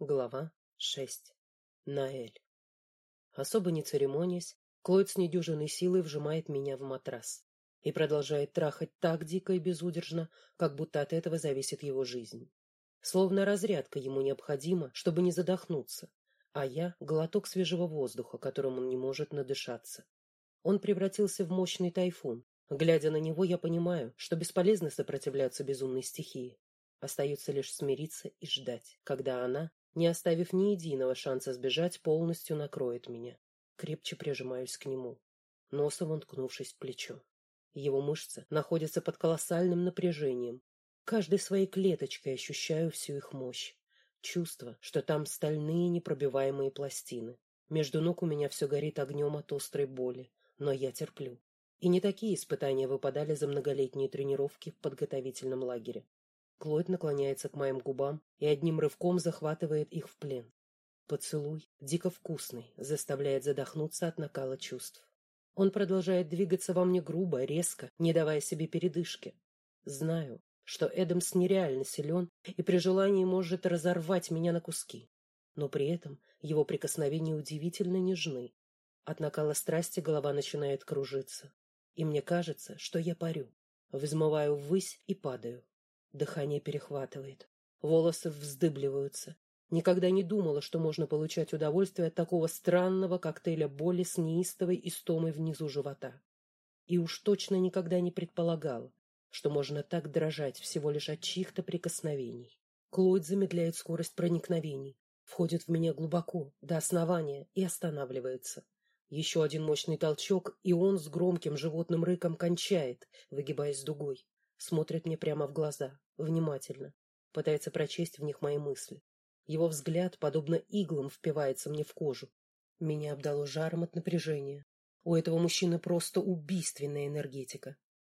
Глава 6. Наэль. Особо не церемонясь, Клод с недюжиной силой вжимает меня в матрас и продолжает трахать так дико и безудержно, как будто от этого зависит его жизнь. Словно разрядка ему необходима, чтобы не задохнуться, а я — глоток свежего воздуха, которым он не может надышаться. Он превратился в мощный тайфун. Глядя на него, я понимаю, что бесполезно сопротивляться безумной стихии. Остается лишь смириться и ждать, когда она не оставив ни единого шанса сбежать, полностью накроет меня. Крепче прижимаюсь к нему, носом уткнувшись в плечо. Его мышцы находятся под колоссальным напряжением. Каждой своей клеточкой ощущаю всю их мощь. Чувство, что там стальные непробиваемые пластины. Между ног у меня все горит огнем от острой боли, но я терплю. И не такие испытания выпадали за многолетние тренировки в подготовительном лагере. Клод наклоняется к моим губам и одним рывком захватывает их в плен. Поцелуй, дико вкусный, заставляет задохнуться от накала чувств. Он продолжает двигаться во мне грубо, резко, не давая себе передышки. Знаю, что Эдамс нереально силен и при желании может разорвать меня на куски. Но при этом его прикосновения удивительно нежны. От накала страсти голова начинает кружиться. И мне кажется, что я парю. Взмываю ввысь и падаю. Дыхание перехватывает. Волосы вздыбливаются. Никогда не думала, что можно получать удовольствие от такого странного коктейля боли с неистовой истомой внизу живота. И уж точно никогда не предполагала, что можно так дрожать всего лишь от чьих-то прикосновений. Клод замедляет скорость проникновений, входит в меня глубоко, до основания и останавливается. Еще один мощный толчок, и он с громким животным рыком кончает, выгибаясь дугой смотрит мне прямо в глаза, внимательно, пытается прочесть в них мои мысли. Его взгляд, подобно иглам, впивается мне в кожу. Меня обдало жаром от напряжения. У этого мужчины просто убийственная энергетика.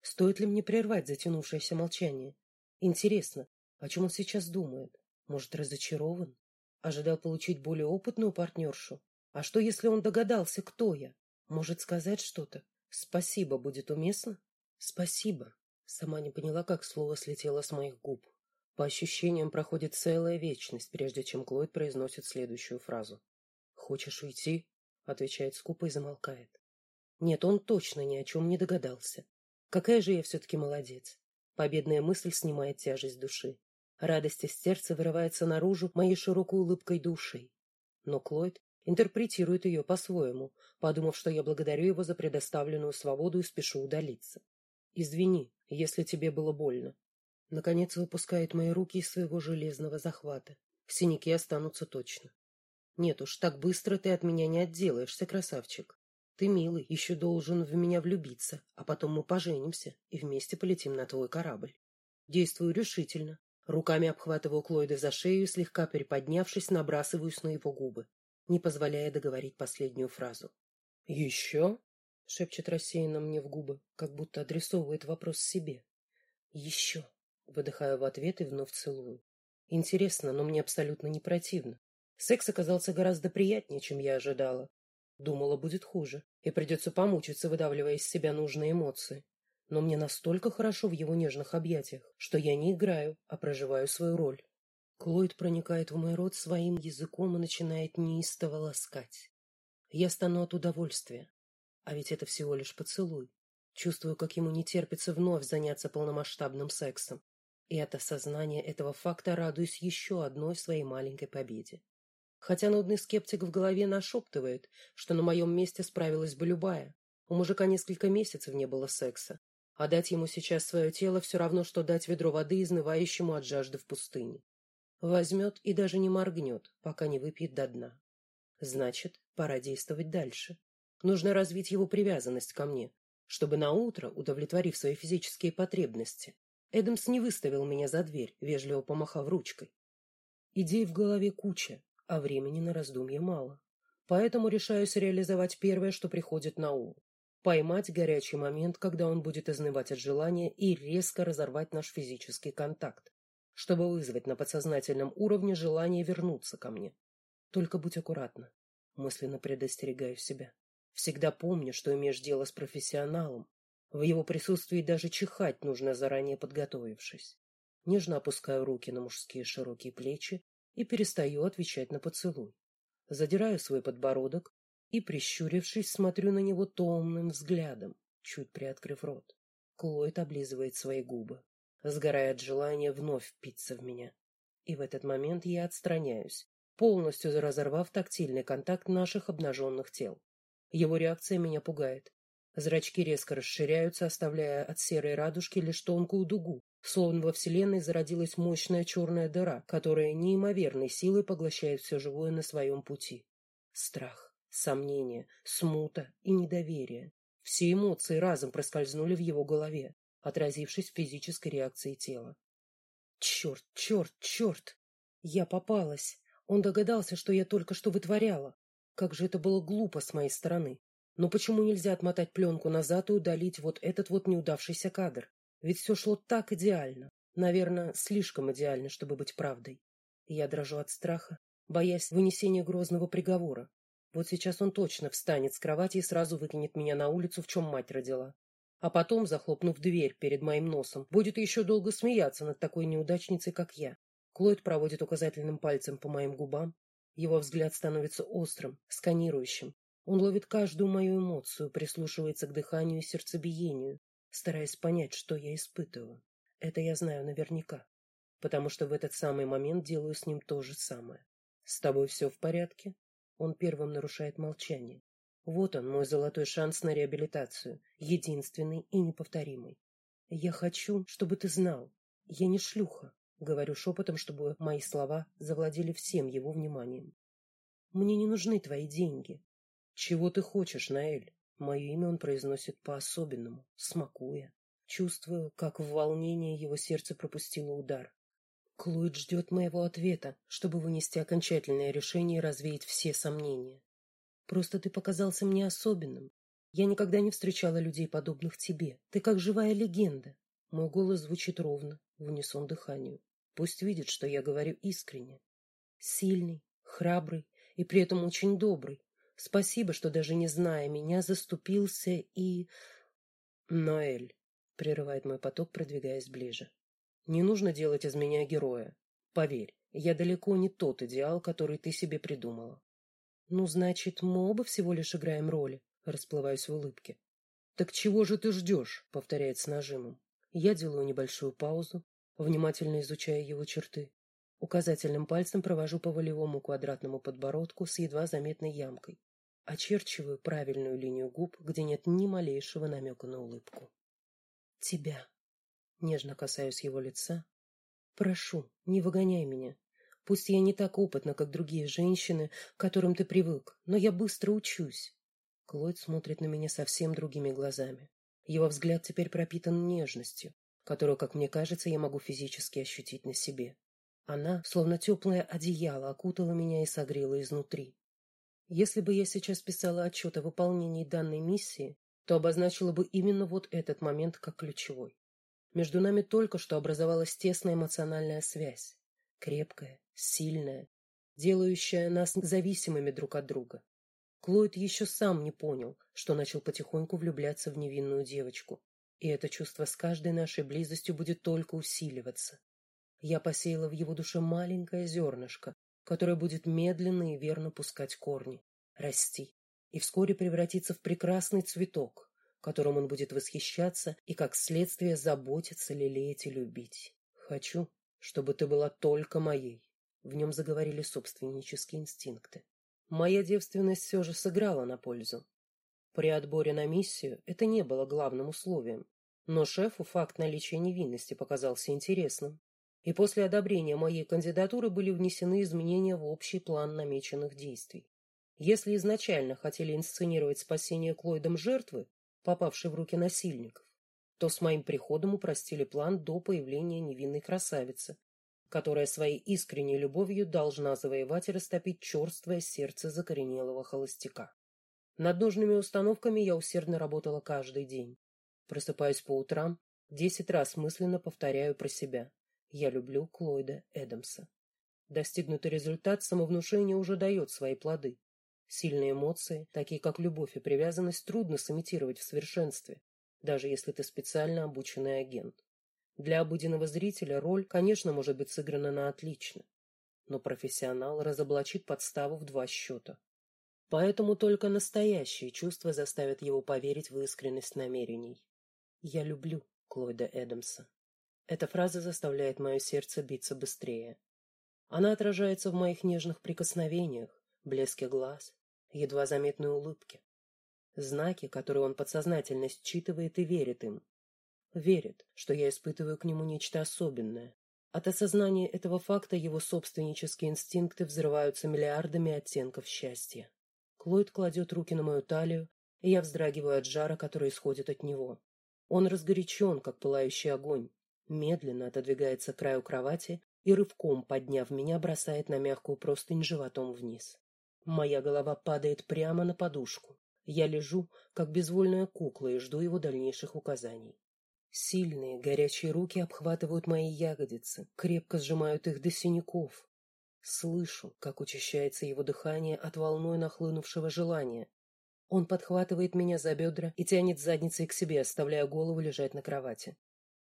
Стоит ли мне прервать затянувшееся молчание? Интересно, о чем он сейчас думает? Может, разочарован? Ожидал получить более опытную партнершу? А что, если он догадался, кто я? Может сказать что-то? Спасибо будет уместно? Спасибо. Сама не поняла, как слово слетело с моих губ. По ощущениям, проходит целая вечность, прежде чем Клод произносит следующую фразу. «Хочешь уйти?» — отвечает скупо и замолкает. Нет, он точно ни о чем не догадался. Какая же я все-таки молодец. Победная мысль снимает тяжесть души. Радость из сердца вырывается наружу моей широкой улыбкой души. Но Клод интерпретирует ее по-своему, подумав, что я благодарю его за предоставленную свободу и спешу удалиться. Извини, если тебе было больно. Наконец выпускает мои руки из своего железного захвата. Синяки останутся точно. Нет уж, так быстро ты от меня не отделаешься, красавчик. Ты милый, еще должен в меня влюбиться, а потом мы поженимся и вместе полетим на твой корабль. Действую решительно. Руками обхватываю Клойда за шею и, слегка приподнявшись, набрасываюсь на его губы, не позволяя договорить последнюю фразу. «Еще?» — шепчет рассеянно мне в губы, как будто адресовывает вопрос себе. «Еще!» — выдыхаю в ответ и вновь целую. Интересно, но мне абсолютно не противно. Секс оказался гораздо приятнее, чем я ожидала. Думала, будет хуже, и придется помучиться, выдавливая из себя нужные эмоции. Но мне настолько хорошо в его нежных объятиях, что я не играю, а проживаю свою роль. Клойд проникает в мой рот своим языком и начинает неистово ласкать. Я стану от удовольствия, а ведь это всего лишь поцелуй. Чувствую, как ему не терпится вновь заняться полномасштабным сексом. И от осознания этого факта радуюсь еще одной своей маленькой победе. Хотя нудный скептик в голове нашептывает, что на моем месте справилась бы любая. У мужика несколько месяцев не было секса. А дать ему сейчас свое тело все равно, что дать ведро воды изнывающему от жажды в пустыне. Возьмет и даже не моргнет, пока не выпьет до дна. Значит, пора действовать дальше. Нужно развить его привязанность ко мне, чтобы на утро, удовлетворив свои физические потребности, Эдамс не выставил меня за дверь, вежливо помахав ручкой. Идей в голове куча, а времени на раздумье мало. Поэтому решаюсь реализовать первое, что приходит на ум. Поймать горячий момент, когда он будет изнывать от желания, и резко разорвать наш физический контакт, чтобы вызвать на подсознательном уровне желание вернуться ко мне. Только будь аккуратна, мысленно предостерегаю себя. Всегда помни, что имеешь дело с профессионалом. В его присутствии даже чихать нужно заранее подготовившись. Нежно опускаю руки на мужские широкие плечи и перестаю отвечать на поцелуй. Задираю свой подбородок и, прищурившись, смотрю на него томным взглядом, чуть приоткрыв рот. Клойд облизывает свои губы, сгорая от желания вновь впиться в меня. И в этот момент я отстраняюсь, полностью разорвав тактильный контакт наших обнаженных тел. Его реакция меня пугает. Зрачки резко расширяются, оставляя от серой радужки лишь тонкую дугу, словно во Вселенной зародилась мощная черная дыра, которая неимоверной силой поглощает все живое на своем пути. Страх, сомнение, смута и недоверие. Все эмоции разом проскользнули в его голове, отразившись в физической реакции тела. Черт, черт, черт! Я попалась. Он догадался, что я только что вытворяла. Как же это было глупо с моей стороны. Но почему нельзя отмотать пленку назад и удалить вот этот вот неудавшийся кадр? Ведь все шло так идеально. Наверное, слишком идеально, чтобы быть правдой. Я дрожу от страха, боясь вынесения грозного приговора. Вот сейчас он точно встанет с кровати и сразу выкинет меня на улицу, в чем мать родила. А потом, захлопнув дверь перед моим носом, будет еще долго смеяться над такой неудачницей, как я. Клод проводит указательным пальцем по моим губам. Его взгляд становится острым, сканирующим, он ловит каждую мою эмоцию, прислушивается к дыханию и сердцебиению, стараясь понять, что я испытываю. Это я знаю наверняка, потому что в этот самый момент делаю с ним то же самое. С тобой все в порядке? Он первым нарушает молчание. Вот он, мой золотой шанс на реабилитацию, единственный и неповторимый. Я хочу, чтобы ты знал, я не шлюха, говорю шепотом, чтобы мои слова завладели всем его вниманием. Мне не нужны твои деньги, «Чего ты хочешь, Наэль?» Мое имя он произносит по-особенному, смакуя. Чувствую, как в волнении его сердце пропустило удар. Клуид ждет моего ответа, чтобы вынести окончательное решение и развеять все сомнения. Просто ты показался мне особенным. Я никогда не встречала людей, подобных тебе. Ты как живая легенда. Мой голос звучит ровно, в унисон дыханию. Пусть видит, что я говорю искренне. Сильный, храбрый и при этом очень добрый. Спасибо, что даже не зная меня, заступился и... Ноэль, прерывает мой поток, продвигаясь ближе. Не нужно делать из меня героя. Поверь, я далеко не тот идеал, который ты себе придумала. Ну, значит, мы оба всего лишь играем роли, расплываюсь в улыбке. Так чего же ты ждешь? повторяет с нажимом. Я делаю небольшую паузу, внимательно изучая его черты. Указательным пальцем провожу по волевому квадратному подбородку с едва заметной ямкой. Очерчиваю правильную линию губ, где нет ни малейшего намека на улыбку. Тебя. Нежно касаюсь его лица. Прошу, не выгоняй меня. Пусть я не так опытна, как другие женщины, к которым ты привык, но я быстро учусь. Клод смотрит на меня совсем другими глазами. Его взгляд теперь пропитан нежностью, которую, как мне кажется, я могу физически ощутить на себе. Она, словно теплое одеяло, окутала меня и согрела изнутри. Если бы я сейчас писала отчет о выполнении данной миссии, то обозначила бы именно вот этот момент как ключевой. Между нами только что образовалась тесная эмоциональная связь, крепкая, сильная, делающая нас зависимыми друг от друга. Клод еще сам не понял, что начал потихоньку влюбляться в невинную девочку, и это чувство с каждой нашей близостью будет только усиливаться. Я посеяла в его душе маленькое зернышко, которая будет медленно и верно пускать корни, расти и вскоре превратиться в прекрасный цветок, которым он будет восхищаться и, как следствие, заботиться, лелеять и любить. Хочу, чтобы ты была только моей. В нем заговорили собственнические инстинкты. Моя девственность все же сыграла на пользу. При отборе на миссию это не было главным условием, но шефу факт наличия невинности показался интересным и после одобрения моей кандидатуры были внесены изменения в общий план намеченных действий. Если изначально хотели инсценировать спасение Клойдом жертвы, попавшей в руки насильников, то с моим приходом упростили план до появления невинной красавицы, которая своей искренней любовью должна завоевать и растопить черствое сердце закоренелого холостяка. Над нужными установками я усердно работала каждый день. Просыпаясь по утрам, десять раз мысленно повторяю про себя. Я люблю Клойда Эдамса. Достигнутый результат самовнушения уже дает свои плоды. Сильные эмоции, такие как любовь и привязанность, трудно сымитировать в совершенстве, даже если ты специально обученный агент. Для обыденного зрителя роль, конечно, может быть сыграна на отлично. но профессионал разоблачит подставу в два счета. Поэтому только настоящие чувства заставят его поверить в искренность намерений. Я люблю Клойда Эдамса. Эта фраза заставляет мое сердце биться быстрее. Она отражается в моих нежных прикосновениях, блеске глаз, едва заметной улыбке. Знаки, которые он подсознательно считывает и верит им. Верит, что я испытываю к нему нечто особенное. От осознания этого факта его собственнические инстинкты взрываются миллиардами оттенков счастья. Клойд кладет руки на мою талию, и я вздрагиваю от жара, который исходит от него. Он разгорячен, как пылающий огонь, медленно отодвигается к краю кровати и рывком, подняв меня, бросает на мягкую простынь животом вниз. Моя голова падает прямо на подушку. Я лежу, как безвольная кукла, и жду его дальнейших указаний. Сильные, горячие руки обхватывают мои ягодицы, крепко сжимают их до синяков. Слышу, как учащается его дыхание от волной нахлынувшего желания. Он подхватывает меня за бедра и тянет задницей к себе, оставляя голову лежать на кровати.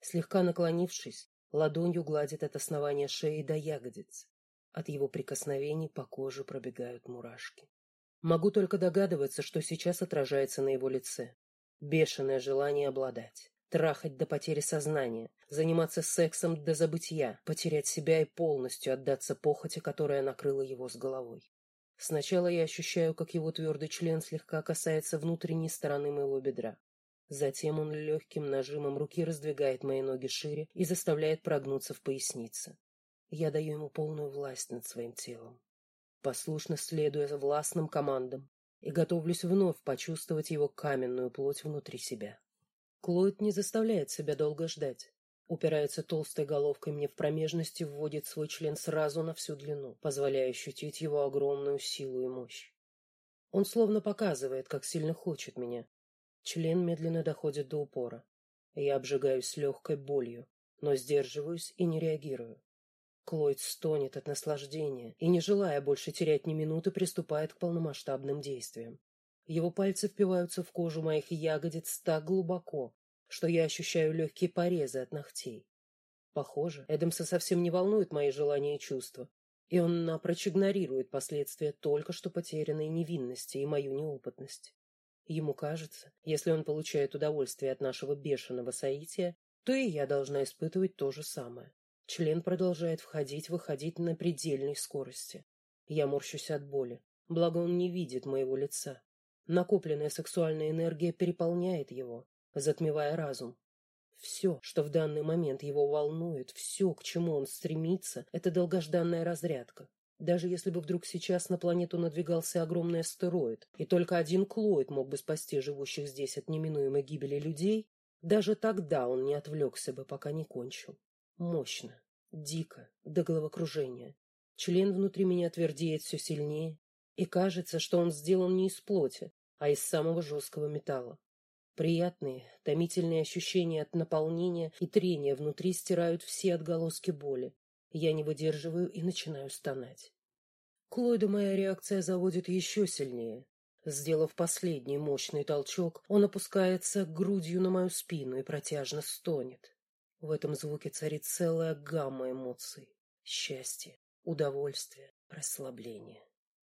Слегка наклонившись, ладонью гладит от основания шеи до ягодиц. От его прикосновений по коже пробегают мурашки. Могу только догадываться, что сейчас отражается на его лице. Бешеное желание обладать, трахать до потери сознания, заниматься сексом до забытия, потерять себя и полностью отдаться похоти, которая накрыла его с головой. Сначала я ощущаю, как его твердый член слегка касается внутренней стороны моего бедра. Затем он легким нажимом руки раздвигает мои ноги шире и заставляет прогнуться в пояснице. Я даю ему полную власть над своим телом послушно следуя за властным командам, и готовлюсь вновь почувствовать его каменную плоть внутри себя. Клод не заставляет себя долго ждать. Упирается толстой головкой мне в промежность и вводит свой член сразу на всю длину, позволяя ощутить его огромную силу и мощь. Он словно показывает, как сильно хочет меня. Член медленно доходит до упора. Я обжигаюсь легкой болью, но сдерживаюсь и не реагирую. Клойд стонет от наслаждения и, не желая больше терять ни минуты, приступает к полномасштабным действиям. Его пальцы впиваются в кожу моих ягодиц так глубоко, что я ощущаю легкие порезы от ногтей. Похоже, Эдамса совсем не волнует мои желания и чувства, и он напрочь игнорирует последствия только что потерянной невинности и мою неопытность. Ему кажется, если он получает удовольствие от нашего бешеного соития, то и я должна испытывать то же самое. Член продолжает входить-выходить на предельной скорости. Я морщусь от боли, благо он не видит моего лица. Накопленная сексуальная энергия переполняет его, затмевая разум. Все, что в данный момент его волнует, все, к чему он стремится, это долгожданная разрядка. Даже если бы вдруг сейчас на планету надвигался огромный астероид, и только один Клоид мог бы спасти живущих здесь от неминуемой гибели людей, даже тогда он не отвлекся бы, пока не кончил. Мощно, дико, до головокружения. Член внутри меня твердеет все сильнее, и кажется, что он сделан не из плоти, а из самого жесткого металла. Приятные, томительные ощущения от наполнения и трения внутри стирают все отголоски боли. Я не выдерживаю и начинаю стонать. Клойда моя реакция заводит еще сильнее. Сделав последний мощный толчок, он опускается грудью на мою спину и протяжно стонет. В этом звуке царит целая гамма эмоций: счастье, удовольствие, расслабление.